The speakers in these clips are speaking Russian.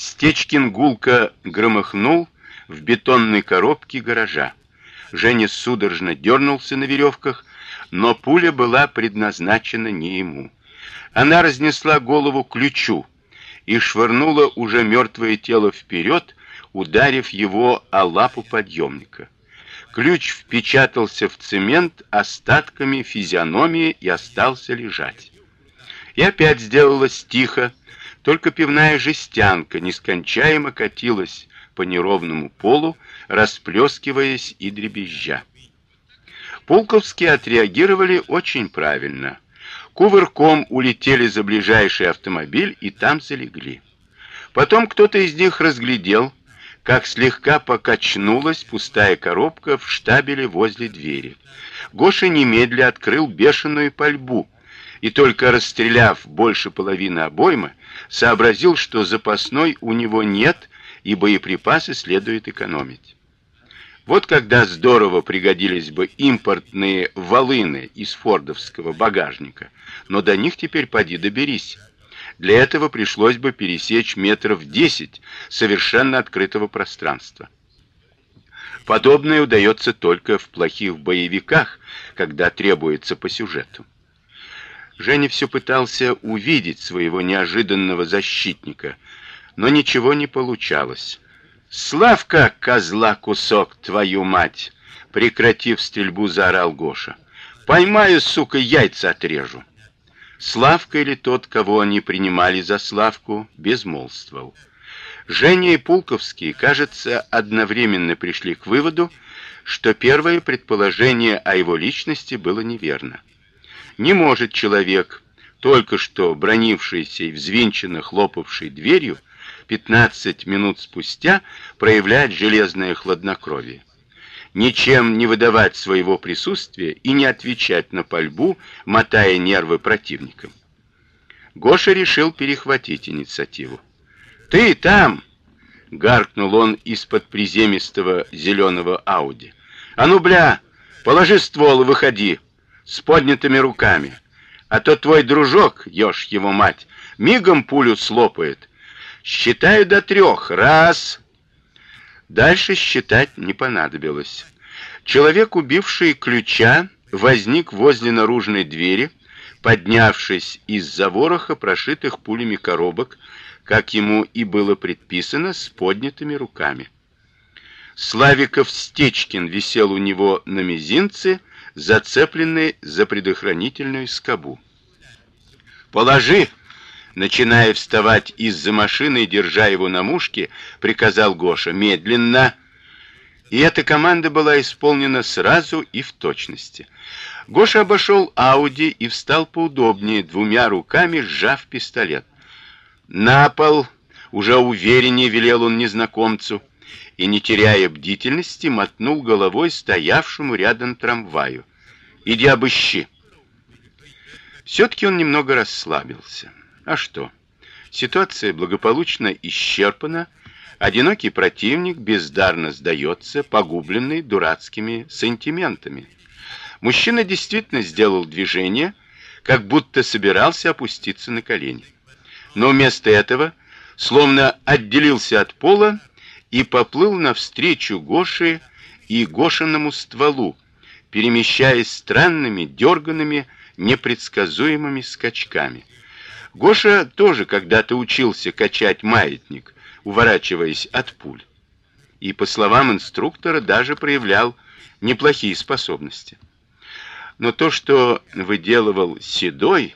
Стечкин гулко громыхнул в бетонной коробке гаража. Женя судорожно дернулся на веревках, но пуля была предназначена не ему. Она разнесла голову ключу и швырнула уже мертвое тело вперед, ударив его о лапу подъемника. Ключ впечатался в цемент остатками физиономии и остался лежать. И опять сделалось тихо, только пивная жестянка нескончаемо катилась по неровному полу, расплескиваясь и дребезжа. Пулковские отреагировали очень правильно. Кувырком улетели за ближайший автомобиль и там залегли. Потом кто-то из них разглядел, как слегка покачнулась пустая коробка в штабеле возле двери. Гоша немедля открыл бешеную пальбу и только расстреляв больше половины обоймы, сообразил, что запасной у него нет и боеприпасы следует экономить. Вот когда здорово пригодились бы импортные волыны из фордовского багажника, но до них теперь поди доберись. Для этого пришлось бы пересечь метров десять совершенно открытого пространства. Подобное удается только в плохих боевиках, когда требуется по сюжету. Женя все пытался увидеть своего неожиданного защитника, но ничего не получалось. Славка, козла кусок, твою мать, прекратив стрельбу, заорал Гоша. Поймаю, сука, яйца отрежу. Славка или тот, кого они принимали за Славку, безмолвствовал. Женя и Пулковский, кажется, одновременно пришли к выводу, что первое предположение о его личности было неверно. Не может человек, только что бронившийся и взвинченно хлопавший дверью, 15 минут спустя проявлять железное хладнокровие. Ничем не выдавать своего присутствия и не отвечать на пальбу, мотая нервы противникам. Гоша решил перехватить инициативу. "Ты там!" гаркнул он из-под приземистого зеленого Ауди. "А ну, бля, положи ствол и выходи с поднятыми руками, а то твой дружок, ёж его мать, мигом пулю слопает Считаю до трех. Раз. Дальше считать не понадобилось. Человек, убивший ключа, возник возле наружной двери, поднявшись из-за вороха прошитых пулями коробок, как ему и было предписано, с поднятыми руками. Славиков Стечкин висел у него на мизинце, зацепленный за предохранительную скобу. "Положи", начиная вставать из-за машины и держа его на мушке, приказал Гоша: "Медленно". И эта команда была исполнена сразу и в точности. Гоша обошел Ауди и встал поудобнее, двумя руками сжав пистолет. На пол, уже увереннее велел он незнакомцу и не теряя бдительности, мотнул головой стоявшему рядом трамваю. Иди обыщи. все таки он немного расслабился. А что? Ситуация благополучно исчерпана, одинокий противник бездарно сдается, погубленный дурацкими сантиментами. Мужчина действительно сделал движение, как будто собирался опуститься на колени. Но вместо этого словно отделился от пола и поплыл навстречу Гоше и Гошиному стволу, перемещаясь странными, дерганными, непредсказуемыми скачками. Гоша тоже когда-то учился качать маятник, уворачиваясь от пуль. И по словам инструктора, даже проявлял неплохие способности. Но то, что выделывал Седой,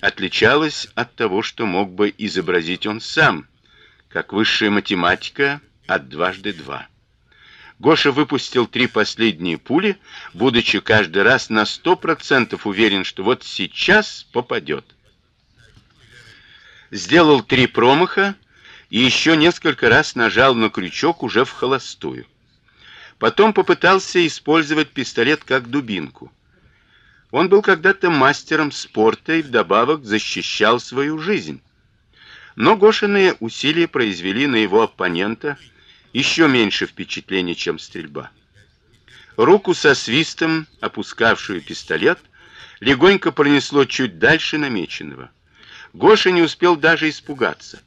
отличалось от того, что мог бы изобразить он сам, как высшая математика от дважды два. Гоша выпустил три последние пули, будучи каждый раз на сто процентов уверен, что вот сейчас попадет сделал три промаха и еще несколько раз нажал на крючок уже в холостую. Потом попытался использовать пистолет как дубинку. Он был когда-то мастером спорта и вдобавок защищал свою жизнь. Но Гошины усилия произвели на его оппонента еще меньше впечатления, чем стрельба. Руку со свистом, опускавшую пистолет, легонько пронесло чуть дальше намеченного. Гоша не успел даже испугаться.